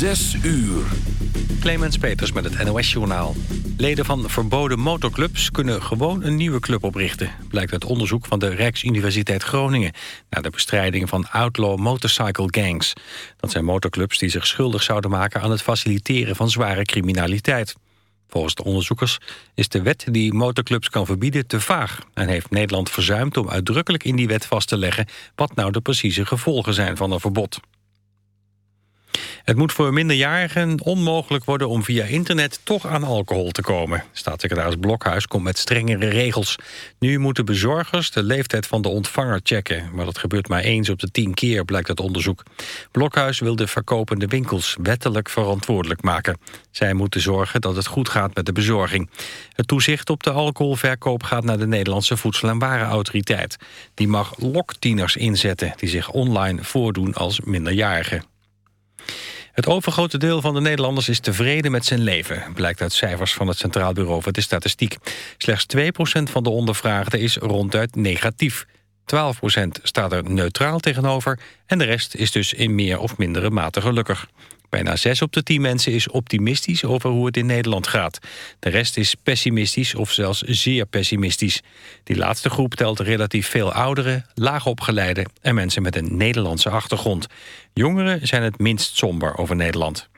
Zes uur. Clemens Peters met het NOS-journaal. Leden van verboden motorclubs kunnen gewoon een nieuwe club oprichten... blijkt uit onderzoek van de Rijksuniversiteit Groningen... naar de bestrijding van outlaw motorcycle gangs. Dat zijn motorclubs die zich schuldig zouden maken... aan het faciliteren van zware criminaliteit. Volgens de onderzoekers is de wet die motorclubs kan verbieden te vaag... en heeft Nederland verzuimd om uitdrukkelijk in die wet vast te leggen... wat nou de precieze gevolgen zijn van een verbod. Het moet voor minderjarigen onmogelijk worden om via internet toch aan alcohol te komen. Staatssecretaris Blokhuis komt met strengere regels. Nu moeten bezorgers de leeftijd van de ontvanger checken. Maar dat gebeurt maar eens op de tien keer, blijkt uit onderzoek. Blokhuis wil de verkopende winkels wettelijk verantwoordelijk maken. Zij moeten zorgen dat het goed gaat met de bezorging. Het toezicht op de alcoholverkoop gaat naar de Nederlandse Voedsel- en Warenautoriteit. Die mag loktieners inzetten die zich online voordoen als minderjarigen. Het overgrote deel van de Nederlanders is tevreden met zijn leven... blijkt uit cijfers van het Centraal Bureau voor de Statistiek. Slechts 2% van de ondervraagden is ronduit negatief. 12% staat er neutraal tegenover... en de rest is dus in meer of mindere mate gelukkig. Bijna 6 op de 10 mensen is optimistisch over hoe het in Nederland gaat. De rest is pessimistisch of zelfs zeer pessimistisch. Die laatste groep telt relatief veel ouderen, laagopgeleiden... en mensen met een Nederlandse achtergrond. Jongeren zijn het minst somber over Nederland.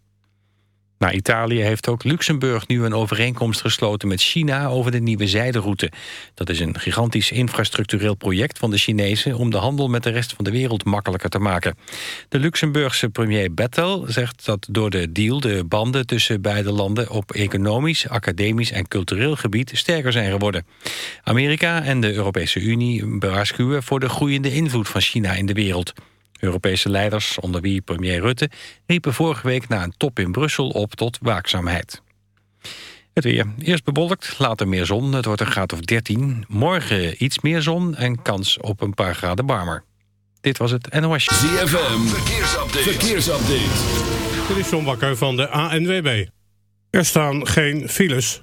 Na Italië heeft ook Luxemburg nu een overeenkomst gesloten met China over de nieuwe zijderoute. Dat is een gigantisch infrastructureel project van de Chinezen om de handel met de rest van de wereld makkelijker te maken. De Luxemburgse premier Bettel zegt dat door de deal de banden tussen beide landen op economisch, academisch en cultureel gebied sterker zijn geworden. Amerika en de Europese Unie waarschuwen voor de groeiende invloed van China in de wereld. Europese leiders, onder wie premier Rutte... riepen vorige week na een top in Brussel op tot waakzaamheid. Het weer. Eerst bewolkt, later meer zon. Het wordt een graad of 13. Morgen iets meer zon en kans op een paar graden warmer. Dit was het NOS. ZFM, verkeersupdate. verkeersupdate. Dit is John Bakker van de ANWB. Er staan geen files.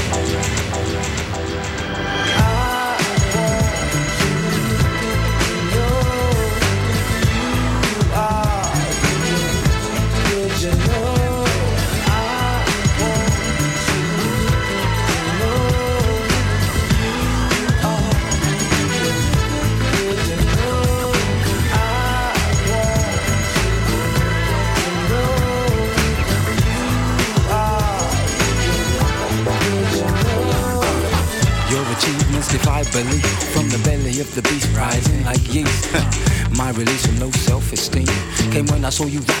I you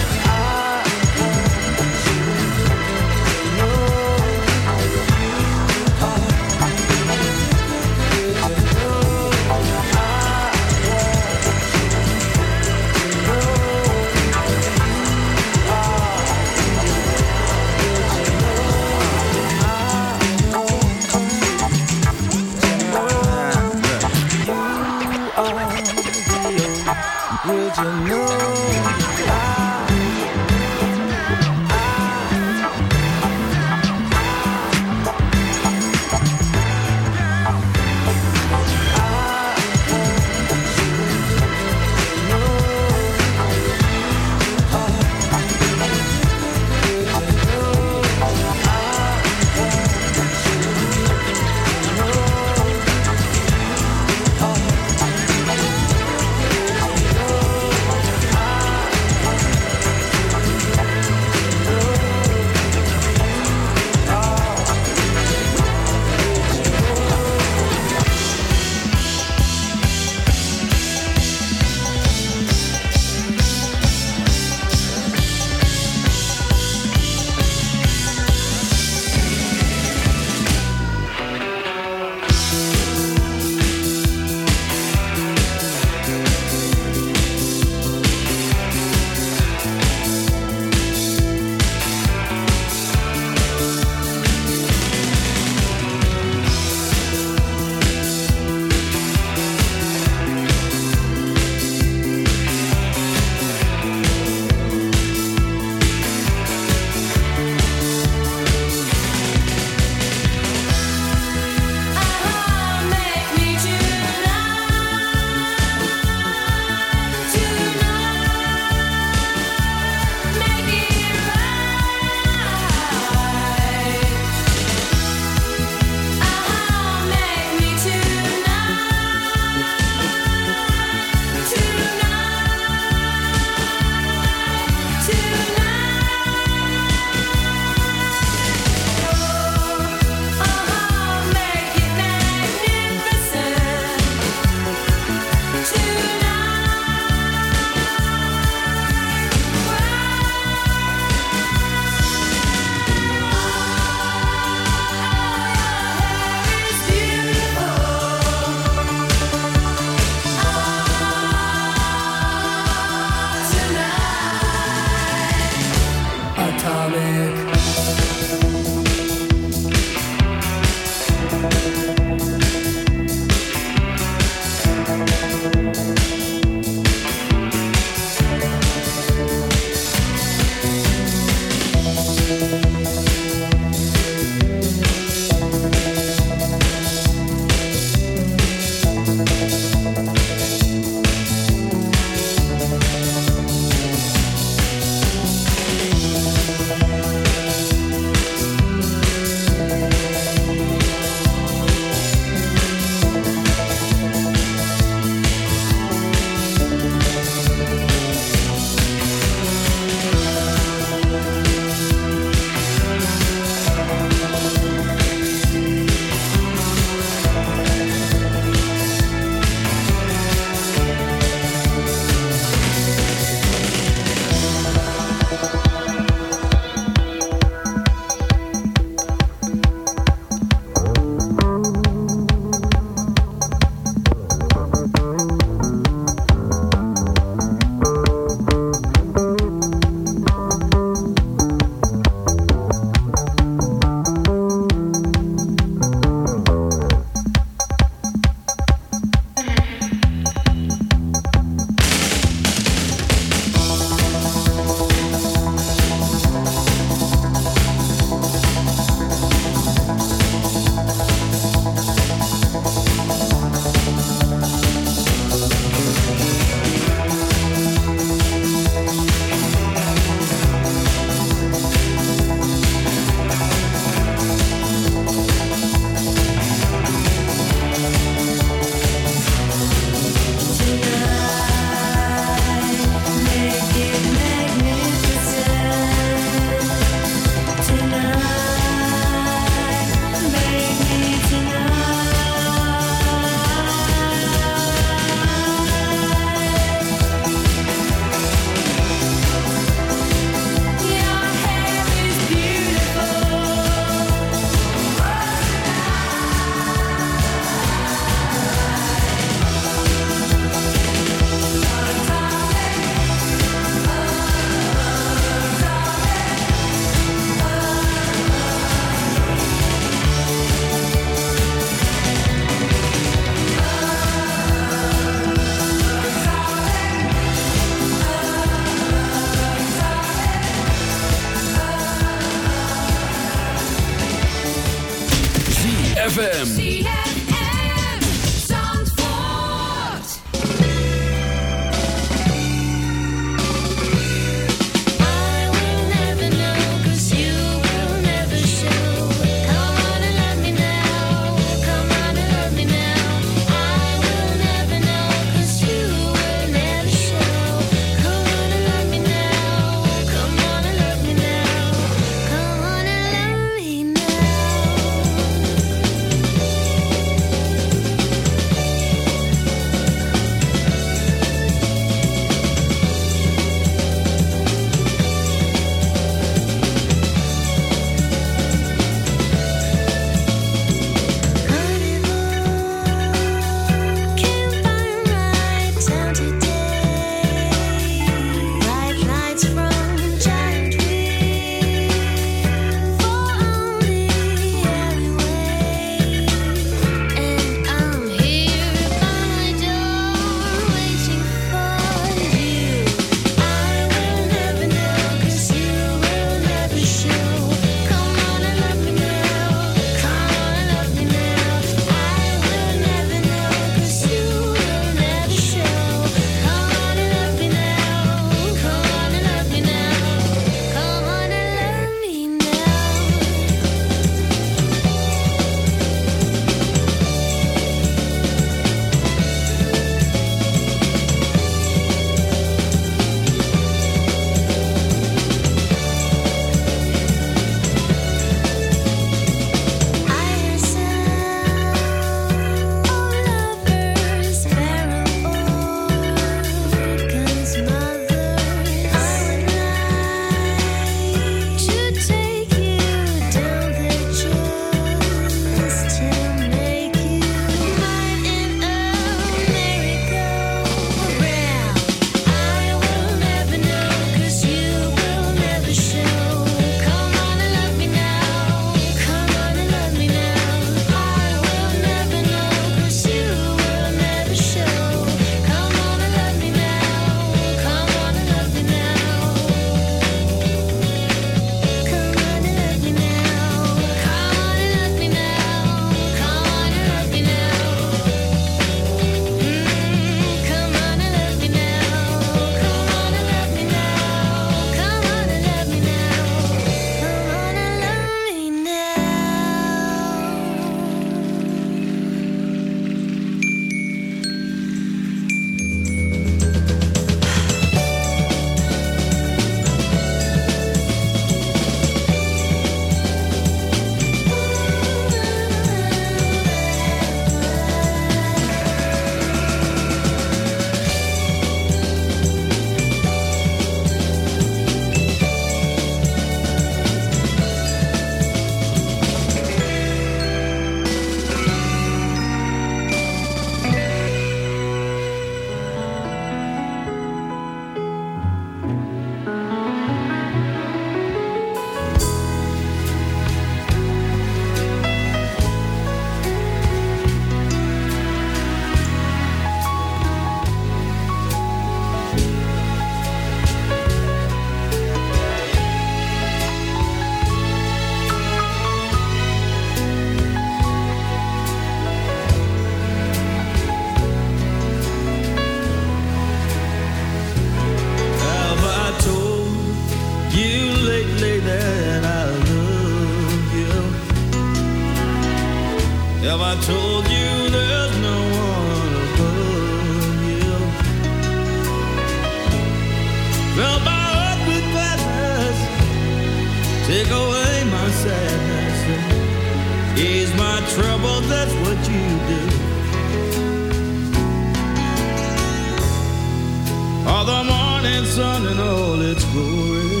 morning sun in all its glory.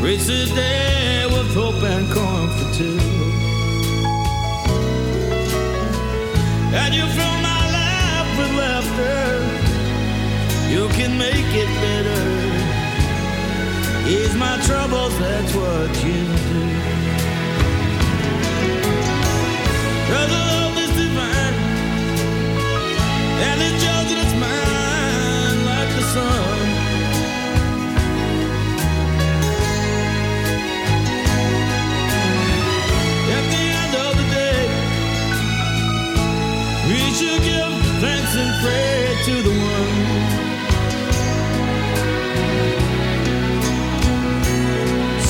Race the day with hope and comfort too. And you fill my life with laughter. You can make it better. Ease my troubles, that's what you do. Brother, love is divine. And it's just sun. At the end of the day, we should give thanks and pray to the one.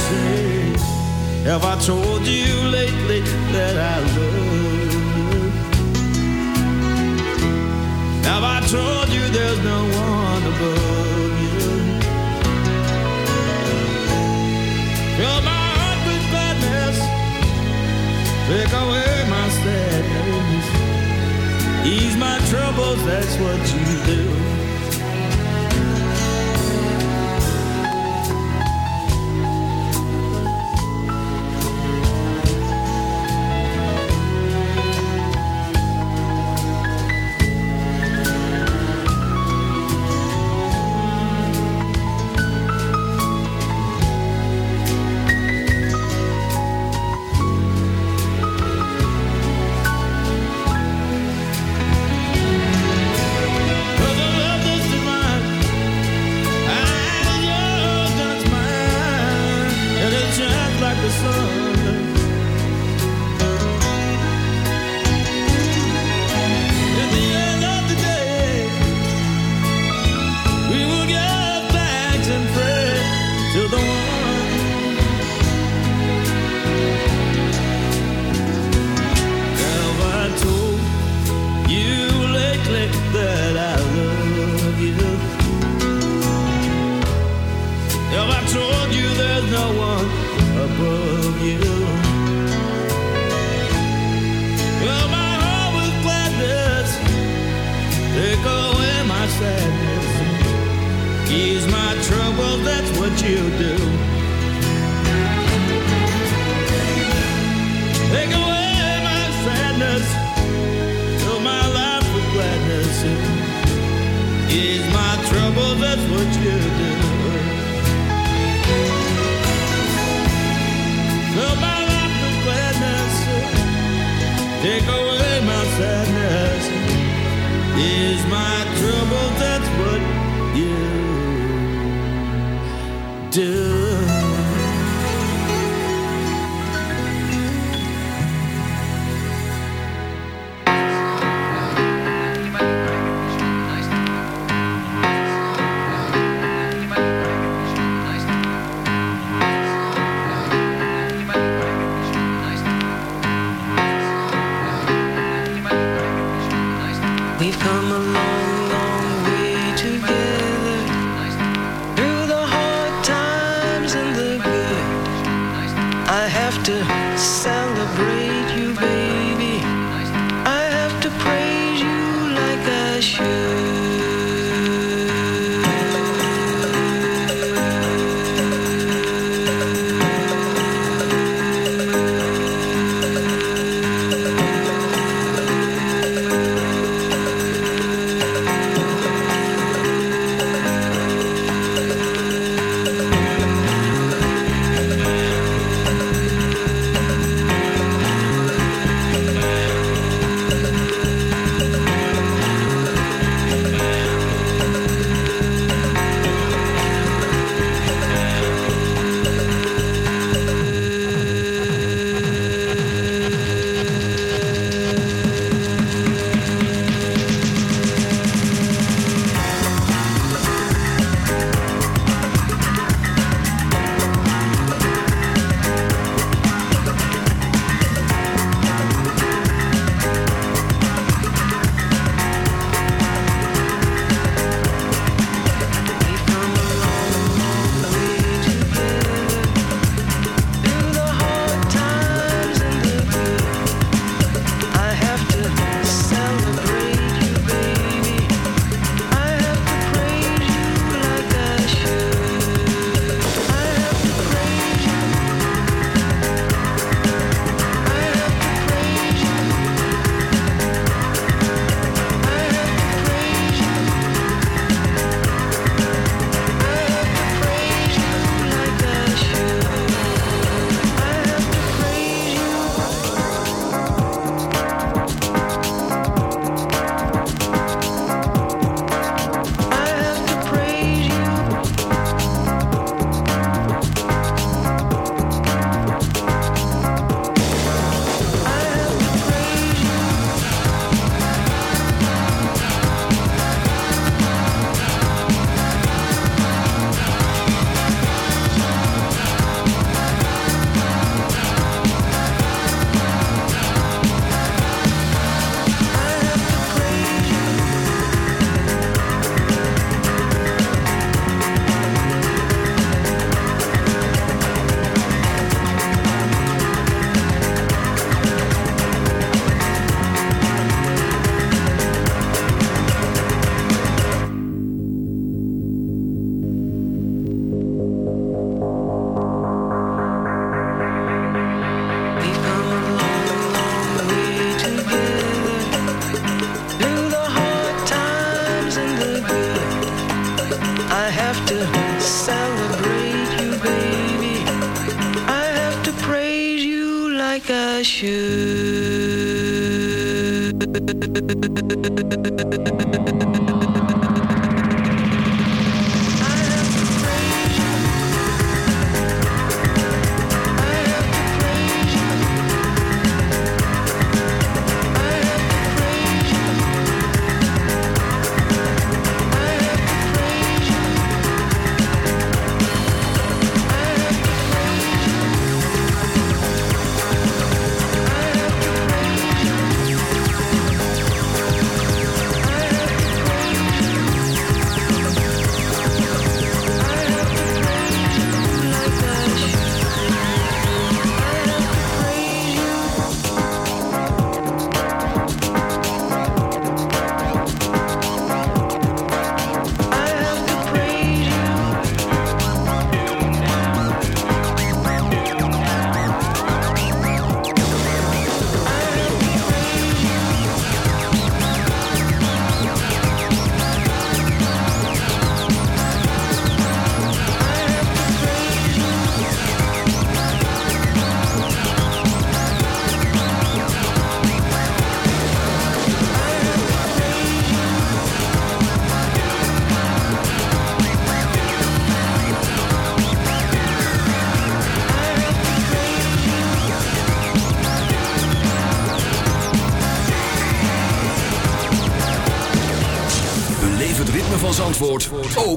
Say, have I told you lately that I love? Have I told you there's no one? Fill my heart with take away my sadness, ease my troubles. That's what you do.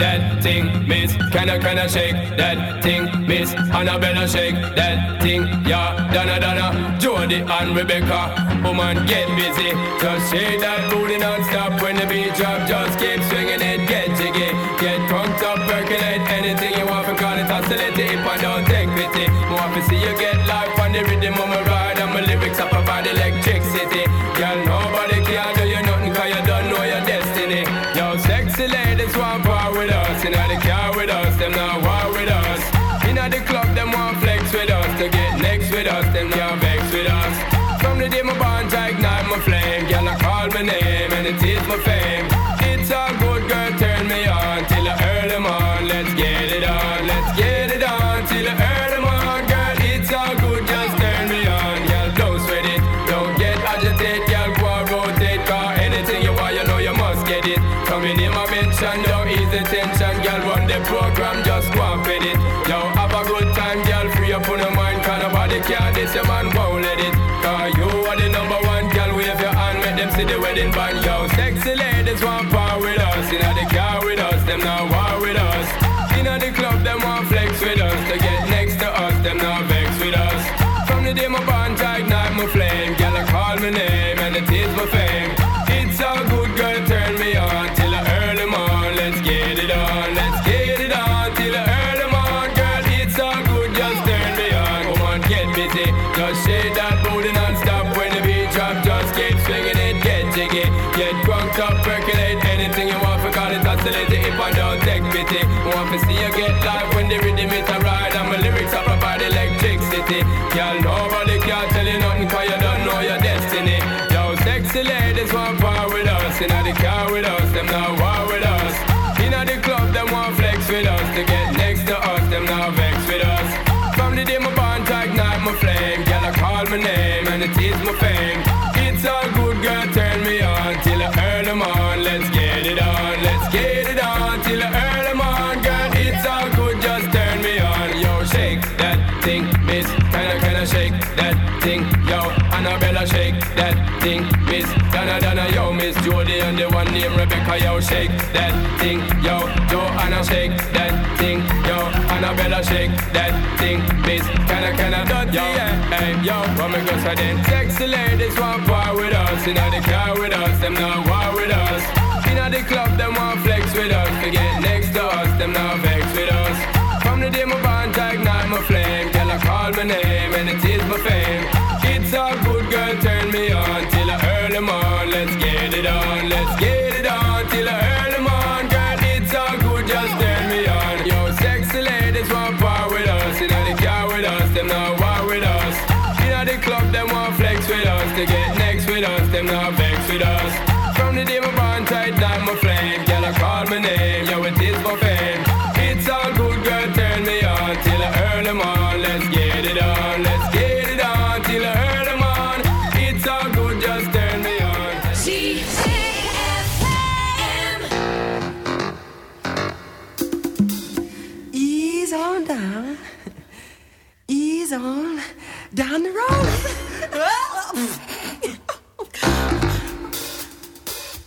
that thing, miss. Can I, can I shake that thing, miss? Annabella shake that thing, yeah. Donna, Donna, Jody and Rebecca. Woman, oh get busy. Just shake that booty non-stop when the beat drop. Just keep swinging it, get jiggy. Get crunked up, percolate anything you want. For call it hostility if I don't take pity. More to see you get life on the rhythm of my ride. And my lyrics up about electricity. Girl, no Hall of Fame. you want to call it oscillating if I don't take pity. Want to see you get life when they read and the one named Rebecca, yo, shake that thing, yo. Joanna, shake that thing, yo. Annabella, shake that thing, miss. Kinda, kinda dirty, yeah. Hey, yo, what me go say then? Sexy ladies want part with us, in the car with us, them not war with us. In the club, them want flex with us, to get next to us, them not vex with us. From the day my bond to ignite my flame, girl, I call my name and it is my fame. It's all to get next with us, them not vex with us. From the day my bond tight my flame, girl, I call my name, yo, it is my fame. It's all good, girl, turn me on till I earn them on. Let's get it on, let's get it on till I earn them on. It's all good, just turn me on. Ease on down. Ease on down the road.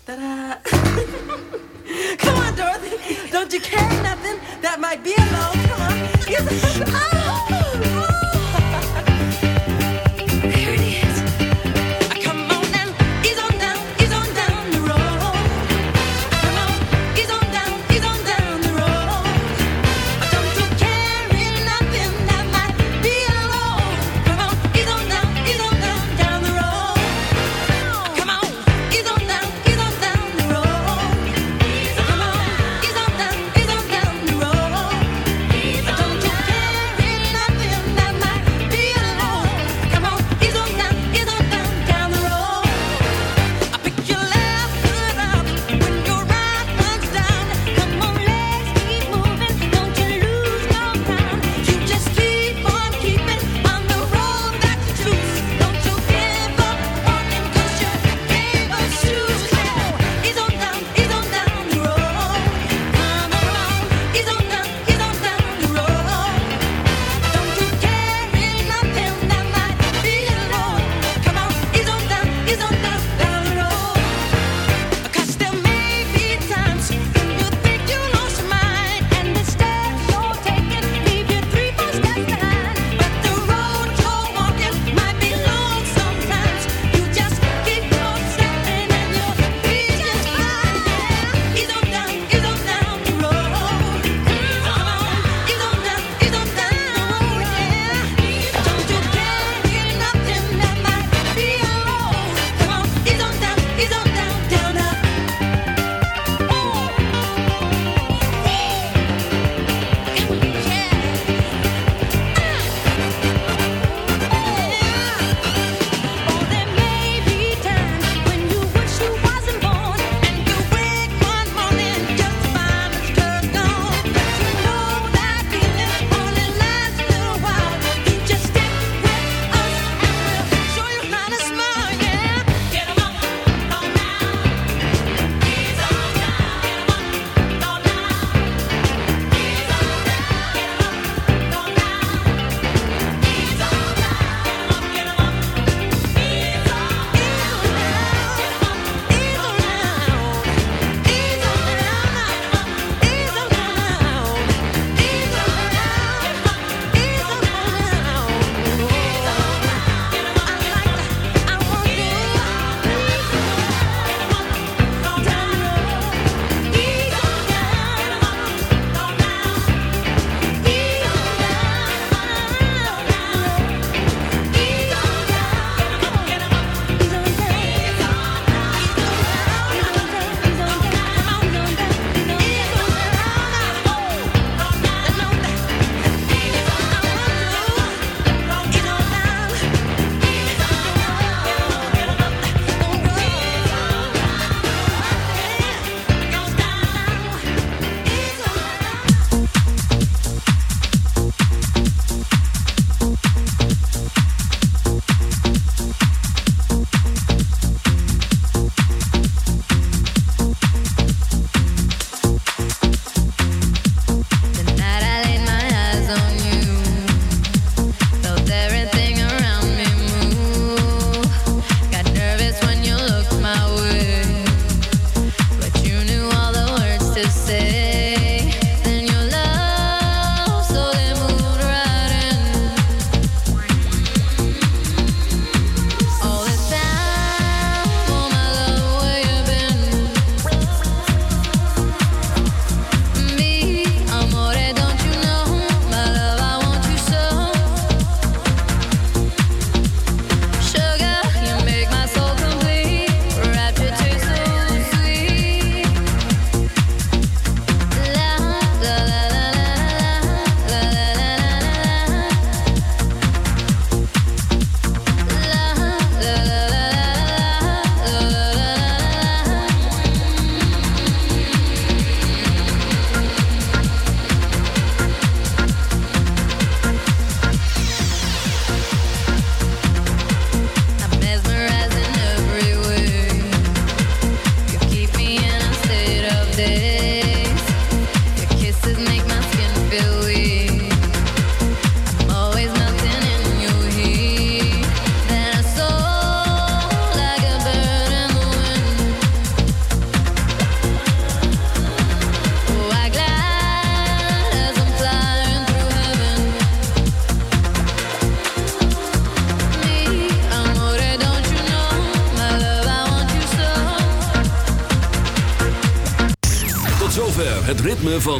Ta-da. Come on, Dorothy. Don't you carry nothing that might be alone. Come on.